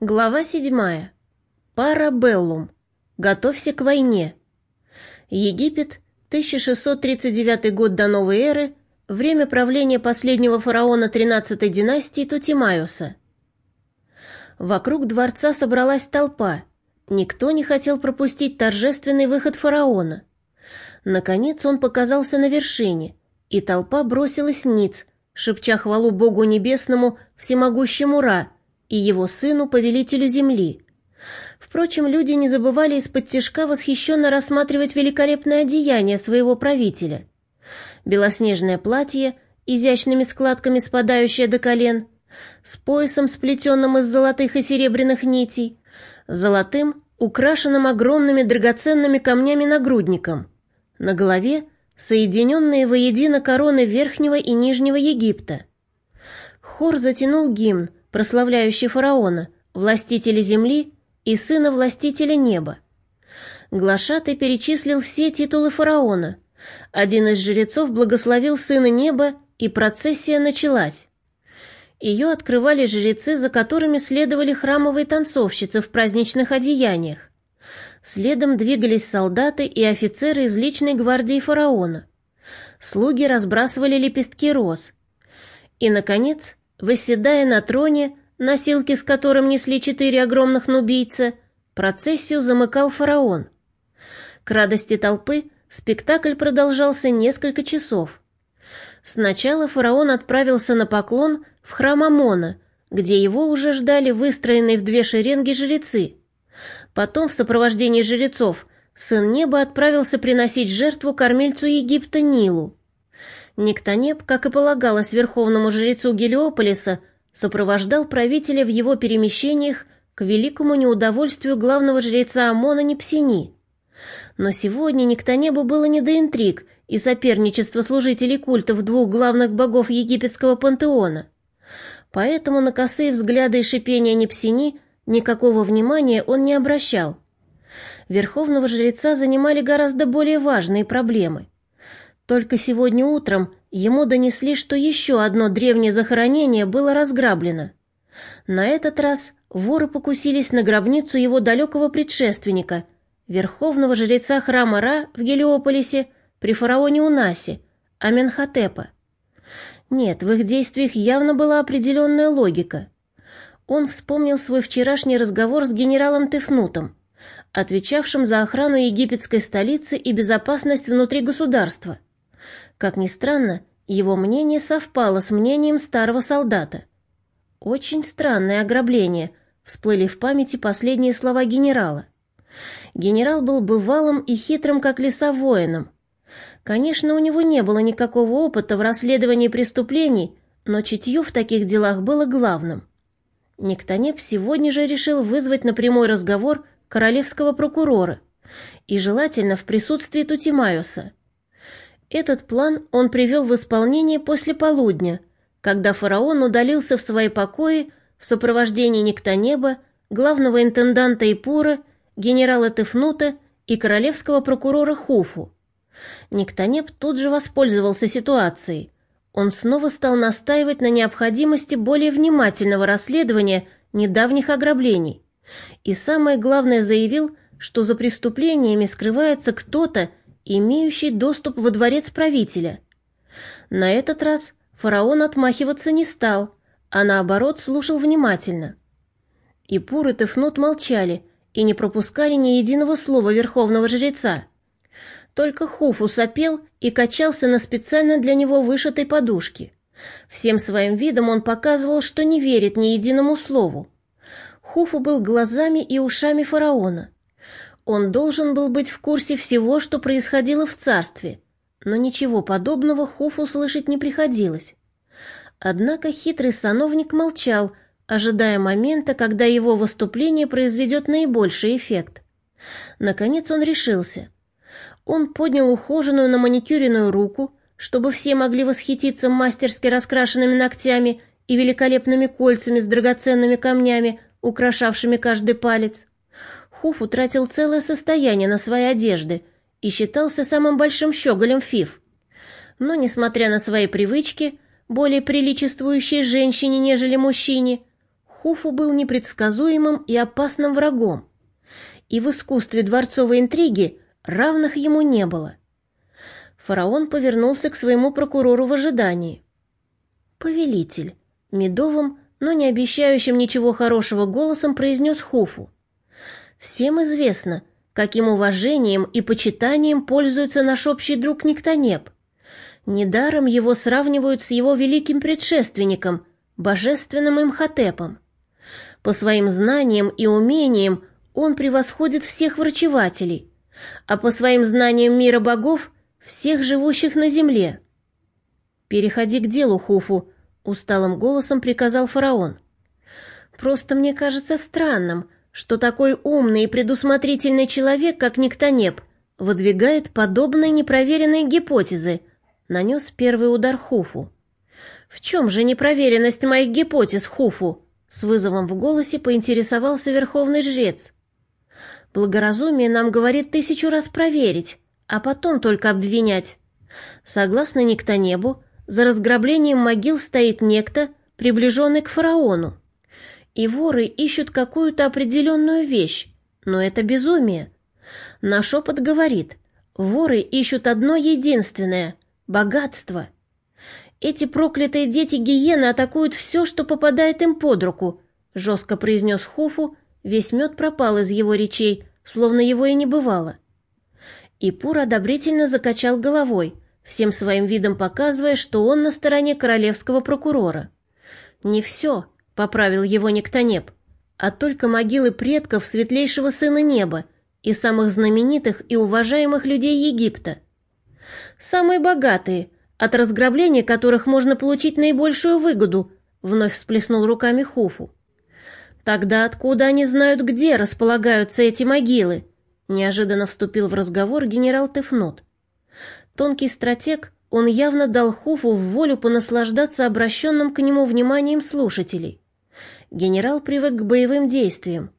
Глава седьмая. Парабеллум. Готовься к войне. Египет, 1639 год до новой эры, время правления последнего фараона 13-й династии Тутимайоса. Вокруг дворца собралась толпа. Никто не хотел пропустить торжественный выход фараона. Наконец он показался на вершине, и толпа бросилась ниц, шепча хвалу Богу Небесному, всемогущему Ра, и его сыну, повелителю земли. Впрочем, люди не забывали из-под тяжка восхищенно рассматривать великолепное одеяние своего правителя. Белоснежное платье, изящными складками спадающее до колен, с поясом, сплетенным из золотых и серебряных нитей, золотым, украшенным огромными драгоценными камнями нагрудником, на голове соединенные воедино короны Верхнего и Нижнего Египта. Хор затянул гимн, прославляющий фараона, властителя земли и сына властителя неба. Глашатый перечислил все титулы фараона. Один из жрецов благословил сына неба, и процессия началась. Ее открывали жрецы, за которыми следовали храмовые танцовщицы в праздничных одеяниях. Следом двигались солдаты и офицеры из личной гвардии фараона. Слуги разбрасывали лепестки роз. И, наконец, Восседая на троне, носилки с которым несли четыре огромных нубийца, процессию замыкал фараон. К радости толпы спектакль продолжался несколько часов. Сначала фараон отправился на поклон в храм Амона, где его уже ждали выстроенные в две шеренги жрецы. Потом в сопровождении жрецов сын неба отправился приносить жертву кормильцу Египта Нилу. Никтонеп, как и полагалось верховному жрецу Гелиополиса, сопровождал правителя в его перемещениях к великому неудовольствию главного жреца Амона Непсини. Но сегодня Никтонебу было не до интриг и соперничества служителей культов двух главных богов египетского пантеона. Поэтому на косые взгляды и шипения Непсини никакого внимания он не обращал. Верховного жреца занимали гораздо более важные проблемы – только сегодня утром ему донесли, что еще одно древнее захоронение было разграблено. На этот раз воры покусились на гробницу его далекого предшественника, верховного жреца храма Ра в Гелиополисе при фараоне Унасе, Аменхотепа. Нет, в их действиях явно была определенная логика. Он вспомнил свой вчерашний разговор с генералом Тефнутом, отвечавшим за охрану египетской столицы и безопасность внутри государства. Как ни странно, его мнение совпало с мнением старого солдата. Очень странное ограбление, всплыли в памяти последние слова генерала. Генерал был бывалым и хитрым, как лиса. Конечно, у него не было никакого опыта в расследовании преступлений, но чутье в таких делах было главным. Никтонеп сегодня же решил вызвать на прямой разговор королевского прокурора, и желательно в присутствии Тутимаюса. Этот план он привел в исполнение после полудня, когда фараон удалился в свои покои в сопровождении Никтонеба, главного интенданта Ипура, генерала Тефнута и королевского прокурора Хуфу. Никтонеб тут же воспользовался ситуацией. Он снова стал настаивать на необходимости более внимательного расследования недавних ограблений. И самое главное заявил, что за преступлениями скрывается кто-то, имеющий доступ во дворец правителя. На этот раз фараон отмахиваться не стал, а наоборот слушал внимательно. И Пур и Тефнут молчали и не пропускали ни единого слова верховного жреца. Только Хуфу сопел и качался на специально для него вышитой подушке. Всем своим видом он показывал, что не верит ни единому слову. Хуфу был глазами и ушами фараона. Он должен был быть в курсе всего, что происходило в царстве, но ничего подобного Хуфу слышать не приходилось. Однако хитрый сановник молчал, ожидая момента, когда его выступление произведет наибольший эффект. Наконец он решился. Он поднял ухоженную на маникюренную руку, чтобы все могли восхититься мастерски раскрашенными ногтями и великолепными кольцами с драгоценными камнями, украшавшими каждый палец. Хуф утратил целое состояние на свои одежды и считался самым большим щеголем Фиф. Но, несмотря на свои привычки, более приличествующие женщине, нежели мужчине, Хуфу был непредсказуемым и опасным врагом, и в искусстве дворцовой интриги равных ему не было. Фараон повернулся к своему прокурору в ожидании. «Повелитель», — медовым, но не обещающим ничего хорошего голосом произнес Хуфу. «Всем известно, каким уважением и почитанием пользуется наш общий друг Никтонеп. Недаром его сравнивают с его великим предшественником, божественным Имхотепом. По своим знаниям и умениям он превосходит всех врачевателей, а по своим знаниям мира богов — всех живущих на земле. «Переходи к делу, Хуфу», — усталым голосом приказал фараон. «Просто мне кажется странным, что такой умный и предусмотрительный человек, как Никтонеп, выдвигает подобные непроверенные гипотезы», — нанес первый удар Хуфу. «В чем же непроверенность моих гипотез, Хуфу?» С вызовом в голосе поинтересовался верховный жрец. Благоразумие нам говорит тысячу раз проверить, а потом только обвинять. Согласно Никтонебу, за разграблением могил стоит некто, приближенный к фараону. И воры ищут какую-то определенную вещь, но это безумие. Наш опыт говорит, воры ищут одно единственное — богатство. Эти проклятые дети гиены атакуют все, что попадает им под руку, жестко произнес Хуфу, Весь мед пропал из его речей, словно его и не бывало. И Пур одобрительно закачал головой, всем своим видом показывая, что он на стороне королевского прокурора. «Не все», — поправил его Нектонеп, «а только могилы предков светлейшего сына неба и самых знаменитых и уважаемых людей Египта. Самые богатые, от разграбления которых можно получить наибольшую выгоду», — вновь всплеснул руками Хуфу. Тогда откуда они знают, где располагаются эти могилы? Неожиданно вступил в разговор генерал Тефнот. Тонкий стратег, он явно дал Хуфу в волю понаслаждаться обращенным к нему вниманием слушателей. Генерал привык к боевым действиям.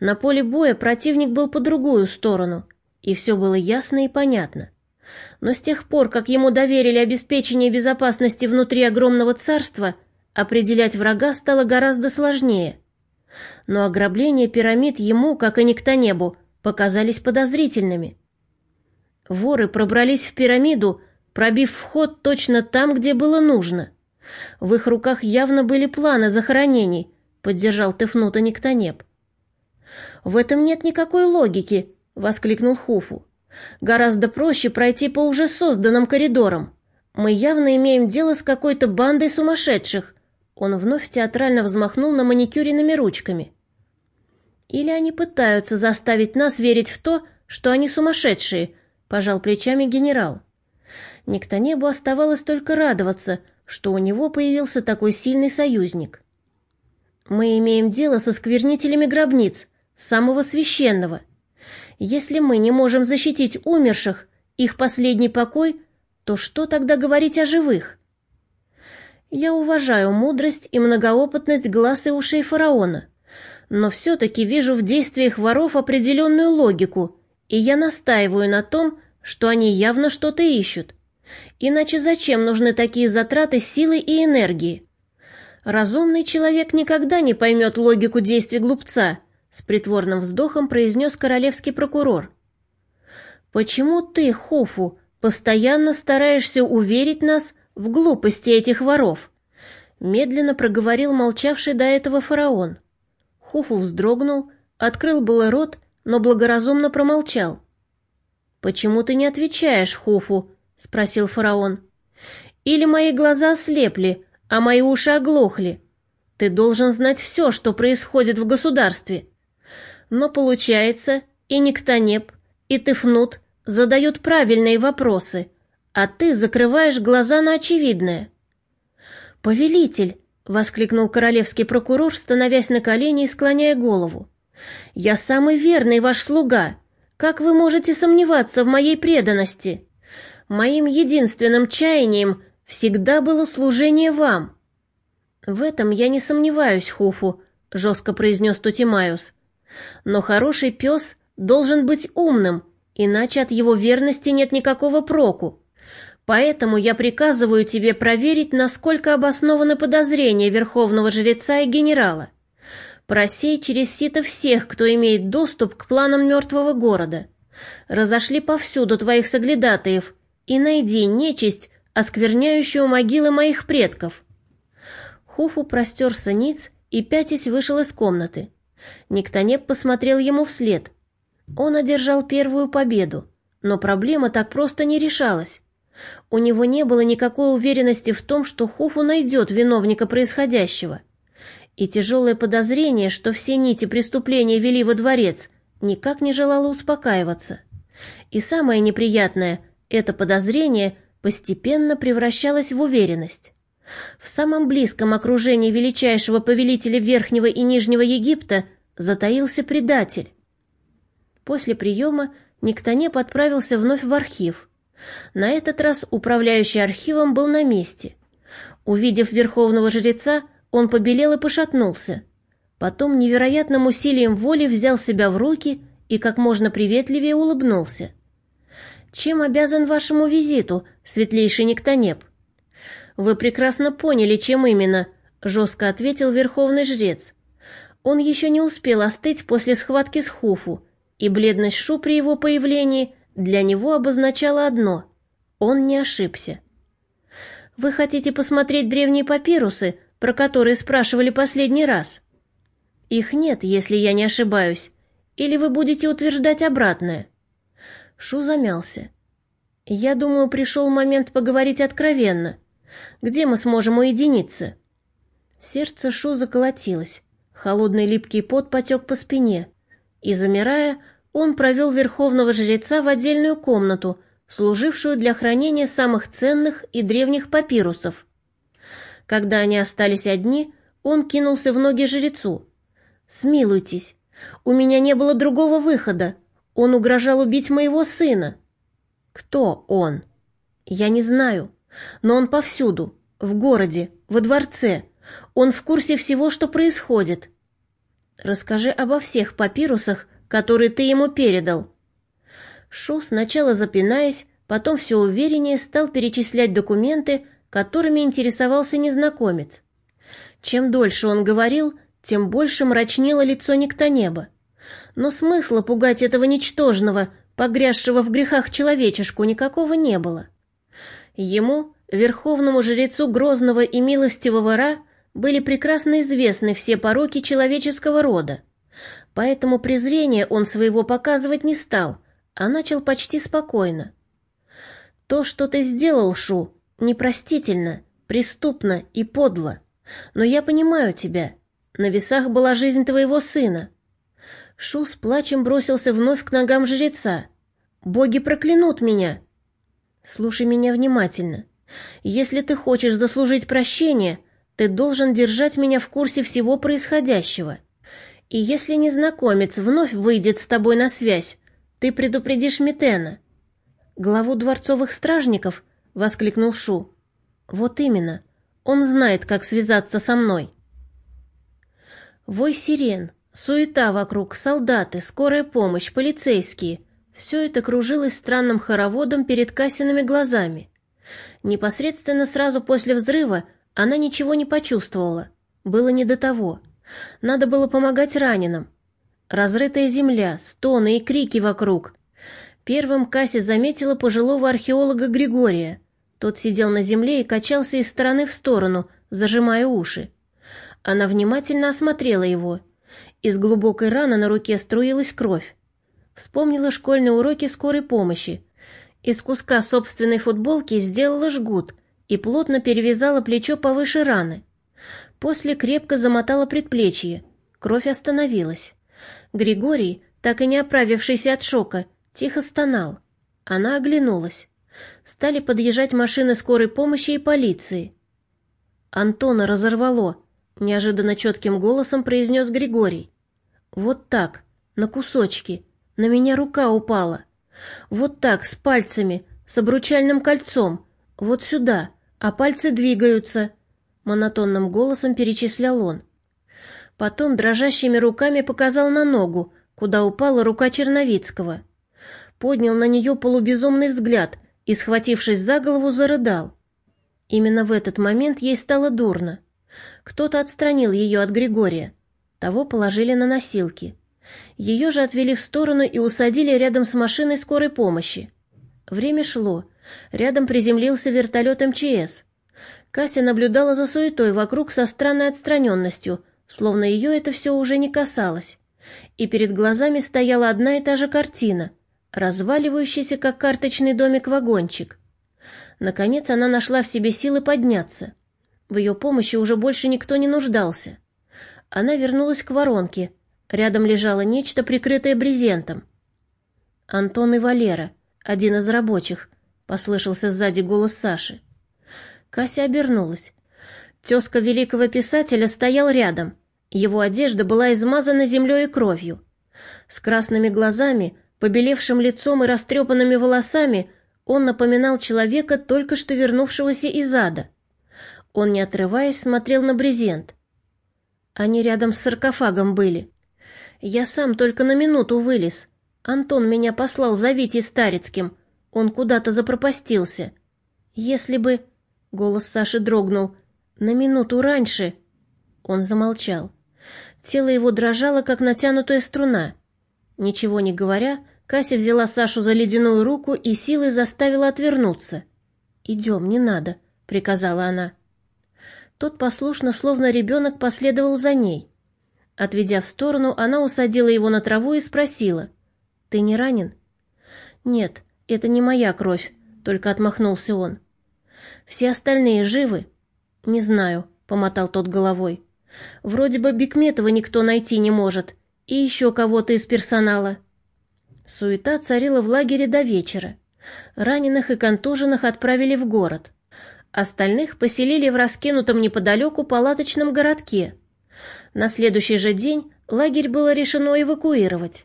На поле боя противник был по другую сторону, и все было ясно и понятно. Но с тех пор, как ему доверили обеспечение безопасности внутри огромного царства, определять врага стало гораздо сложнее – но ограбление пирамид ему, как и никто небу, показались подозрительными. Воры пробрались в пирамиду, пробив вход точно там, где было нужно. В их руках явно были планы захоронений, поддержал Тефнута Никтонеп. «В этом нет никакой логики», — воскликнул Хуфу. «Гораздо проще пройти по уже созданным коридорам. Мы явно имеем дело с какой-то бандой сумасшедших, он вновь театрально взмахнул на маникюренными ручками. «Или они пытаются заставить нас верить в то, что они сумасшедшие», — пожал плечами генерал. Никтонебу оставалось только радоваться, что у него появился такой сильный союзник. «Мы имеем дело со сквернителями гробниц, самого священного. Если мы не можем защитить умерших, их последний покой, то что тогда говорить о живых?» Я уважаю мудрость и многоопытность глаз и ушей фараона, но все-таки вижу в действиях воров определенную логику, и я настаиваю на том, что они явно что-то ищут. Иначе зачем нужны такие затраты силы и энергии? Разумный человек никогда не поймет логику действий глупца, с притворным вздохом произнес королевский прокурор. Почему ты, Хуфу, постоянно стараешься уверить нас в глупости этих воров», — медленно проговорил молчавший до этого фараон. Хуфу вздрогнул, открыл было рот, но благоразумно промолчал. «Почему ты не отвечаешь, Хуфу?» — спросил фараон. «Или мои глаза ослепли, а мои уши оглохли? Ты должен знать все, что происходит в государстве. Но получается, и Никтонеп, и Тыфнут задают правильные вопросы, а ты закрываешь глаза на очевидное». «Повелитель!» — воскликнул королевский прокурор, становясь на колени и склоняя голову. «Я самый верный ваш слуга. Как вы можете сомневаться в моей преданности? Моим единственным чаянием всегда было служение вам». «В этом я не сомневаюсь, Хуфу», — жестко произнес Тутимаюс. «Но хороший пес должен быть умным, иначе от его верности нет никакого проку. Поэтому я приказываю тебе проверить, насколько обоснованы подозрения верховного жреца и генерала. Просей через сито всех, кто имеет доступ к планам мертвого города. Разошли повсюду твоих соглядатаев и найди нечисть, оскверняющую могилы моих предков». Хуфу простерся ниц и пятясь вышел из комнаты. Никтонеп посмотрел ему вслед. Он одержал первую победу, но проблема так просто не решалась. У него не было никакой уверенности в том, что Хуфу найдет виновника происходящего. И тяжелое подозрение, что все нити преступления вели во дворец, никак не желало успокаиваться. И самое неприятное, это подозрение постепенно превращалось в уверенность. В самом близком окружении величайшего повелителя Верхнего и Нижнего Египта затаился предатель. После приема Никтонеп отправился вновь в архив. На этот раз управляющий архивом был на месте. Увидев верховного жреца, он побелел и пошатнулся. Потом невероятным усилием воли взял себя в руки и как можно приветливее улыбнулся. «Чем обязан вашему визиту, светлейший Никтонеп?» «Вы прекрасно поняли, чем именно», — жестко ответил верховный жрец. Он еще не успел остыть после схватки с Хуфу, и бледность Шу при его появлении для него обозначала одно — он не ошибся. «Вы хотите посмотреть древние папирусы, про которые спрашивали последний раз?» «Их нет, если я не ошибаюсь. Или вы будете утверждать обратное?» Шу замялся. «Я думаю, пришел момент поговорить откровенно. Где мы сможем уединиться?» Сердце Шу заколотилось. Холодный липкий пот потек по спине. И, замирая, он провел верховного жреца в отдельную комнату, служившую для хранения самых ценных и древних папирусов. Когда они остались одни, он кинулся в ноги жрецу. «Смилуйтесь, у меня не было другого выхода. Он угрожал убить моего сына». «Кто он?» «Я не знаю. Но он повсюду, в городе, во дворце. Он в курсе всего, что происходит. Расскажи обо всех папирусах, которые ты ему передал. Шу, сначала запинаясь, потом все увереннее стал перечислять документы, которыми интересовался незнакомец. Чем дольше он говорил, тем больше мрачнело лицо Никтонеба. Но смысла пугать этого ничтожного, погрязшего в грехах человечешку, никакого не было. Ему, верховному жрецу грозного и милостивого Ра, были прекрасно известны все пороки человеческого рода. Поэтому презрение он своего показывать не стал, а начал почти спокойно. «То, что ты сделал, Шу, непростительно, преступно и подло. Но я понимаю тебя. На весах была жизнь твоего сына». Шу с плачем бросился вновь к ногам жреца. «Боги проклянут меня!» Слушай меня внимательно. Если ты хочешь заслужить прощение, ты должен держать меня в курсе всего происходящего. И если незнакомец вновь выйдет с тобой на связь, ты предупредишь Митена. Главу дворцовых стражников, воскликнул Шу. Вот именно. Он знает, как связаться со мной. Вой сирен, суета вокруг, солдаты, скорая помощь, полицейские. Все это кружилось странным хороводом перед Касиными глазами. Непосредственно сразу после взрыва она ничего не почувствовала. Было не до того. Надо было помогать раненым. Разрытая земля, стоны и крики вокруг. Первым Касси заметила пожилого археолога Григория. Тот сидел на земле и качался из стороны в сторону, зажимая уши. Она внимательно осмотрела его. Из глубокой раны на руке струилась кровь. Вспомнила школьные уроки скорой помощи. Из куска собственной футболки сделала жгут и плотно перевязала плечо повыше раны. После крепко замотала предплечье. Кровь остановилась. Григорий, так и не оправившийся от шока, тихо стонал. Она оглянулась. Стали подъезжать машины скорой помощи и полиции. «Антона разорвало», — неожиданно четким голосом произнес Григорий. «Вот так, на кусочки, на меня рука упала. Вот так, с пальцами, с обручальным кольцом. Вот сюда, а пальцы двигаются. Монотонным голосом перечислял он. Потом дрожащими руками показал на ногу, куда упала рука Черновицкого. Поднял на нее полубезумный взгляд и, схватившись за голову, зарыдал. Именно в этот момент ей стало дурно. Кто-то отстранил ее от Григория. Того положили на носилки. Ее же отвели в сторону и усадили рядом с машиной скорой помощи. Время шло. Рядом приземлился вертолет МЧС. Кася наблюдала за суетой вокруг со странной отстраненностью, словно ее это все уже не касалось. И перед глазами стояла одна и та же картина, разваливающийся, как карточный домик, вагончик. Наконец она нашла в себе силы подняться. В ее помощи уже больше никто не нуждался. Она вернулась к воронке. Рядом лежало нечто, прикрытое брезентом. «Антон и Валера, один из рабочих», — послышался сзади голос Саши. Кася обернулась. Тезка великого писателя стоял рядом. Его одежда была измазана землей и кровью. С красными глазами, побелевшим лицом и растрепанными волосами он напоминал человека, только что вернувшегося из ада. Он, не отрываясь, смотрел на брезент. Они рядом с саркофагом были. Я сам только на минуту вылез. Антон меня послал за Витей Старицким. Он куда-то запропастился. Если бы... Голос Саши дрогнул. На минуту раньше... Он замолчал. Тело его дрожало, как натянутая струна. Ничего не говоря, Кася взяла Сашу за ледяную руку и силой заставила отвернуться. «Идем, не надо», — приказала она. Тот послушно, словно ребенок, последовал за ней. Отведя в сторону, она усадила его на траву и спросила. «Ты не ранен?» «Нет, это не моя кровь», — только отмахнулся он. «Все остальные живы?» «Не знаю», — помотал тот головой. «Вроде бы Бекметова никто найти не может, и еще кого-то из персонала». Суета царила в лагере до вечера. Раненых и контуженных отправили в город. Остальных поселили в раскинутом неподалеку палаточном городке. На следующий же день лагерь было решено эвакуировать.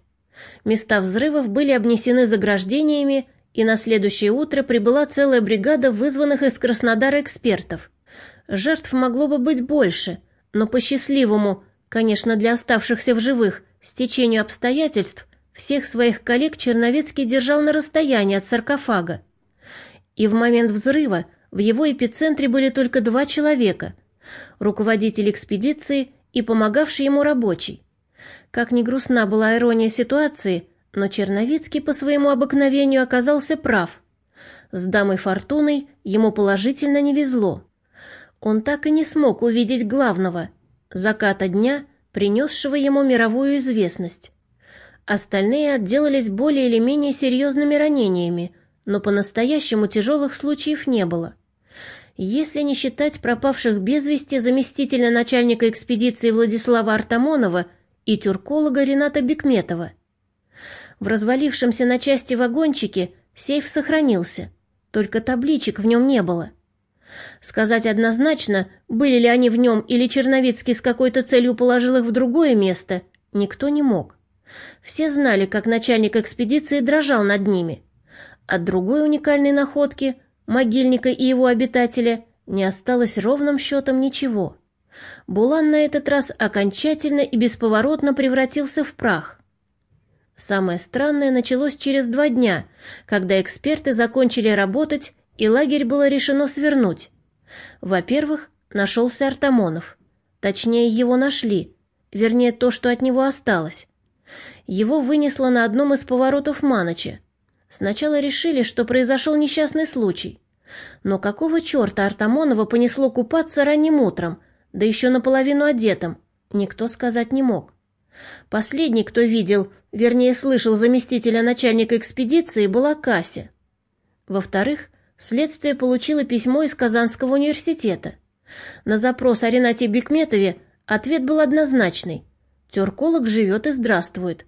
Места взрывов были обнесены заграждениями, и на следующее утро прибыла целая бригада вызванных из Краснодара экспертов. Жертв могло бы быть больше, но по счастливому, конечно, для оставшихся в живых, стечению обстоятельств, всех своих коллег Черновецкий держал на расстоянии от саркофага. И в момент взрыва в его эпицентре были только два человека – руководитель экспедиции и помогавший ему рабочий. Как ни грустна была ирония ситуации, но Черновицкий по своему обыкновению оказался прав. С дамой Фортуной ему положительно не везло. Он так и не смог увидеть главного – заката дня, принесшего ему мировую известность. Остальные отделались более или менее серьезными ранениями, но по-настоящему тяжелых случаев не было – если не считать пропавших без вести заместителя начальника экспедиции Владислава Артамонова и тюрколога Рената Бекметова. В развалившемся на части вагончике сейф сохранился, только табличек в нем не было. Сказать однозначно, были ли они в нем или Черновицкий с какой-то целью положил их в другое место, никто не мог. Все знали, как начальник экспедиции дрожал над ними. От другой уникальной находки могильника и его обитателя не осталось ровным счетом ничего. Булан на этот раз окончательно и бесповоротно превратился в прах. Самое странное началось через два дня, когда эксперты закончили работать, и лагерь было решено свернуть. Во-первых, нашелся Артамонов. Точнее, его нашли, вернее, то, что от него осталось. Его вынесло на одном из поворотов Маноча, Сначала решили, что произошел несчастный случай. Но какого черта Артамонова понесло купаться ранним утром, да еще наполовину одетым, никто сказать не мог. Последний, кто видел, вернее слышал заместителя начальника экспедиции, была Кася. Во-вторых, следствие получило письмо из Казанского университета. На запрос о Ренате Бекметове ответ был однозначный. Тюрколог живет и здравствует.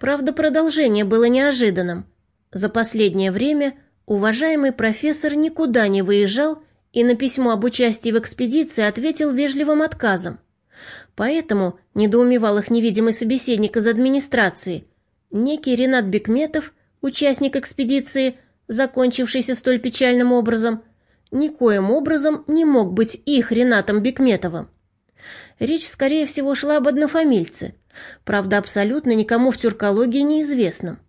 Правда, продолжение было неожиданным – за последнее время уважаемый профессор никуда не выезжал и на письмо об участии в экспедиции ответил вежливым отказом. Поэтому недоумевал их невидимый собеседник из администрации. Некий Ренат Бекметов, участник экспедиции, закончившийся столь печальным образом, никоим образом не мог быть их Ренатом Бекметовым. Речь, скорее всего, шла об однофамильце, правда, абсолютно никому в тюркологии неизвестном.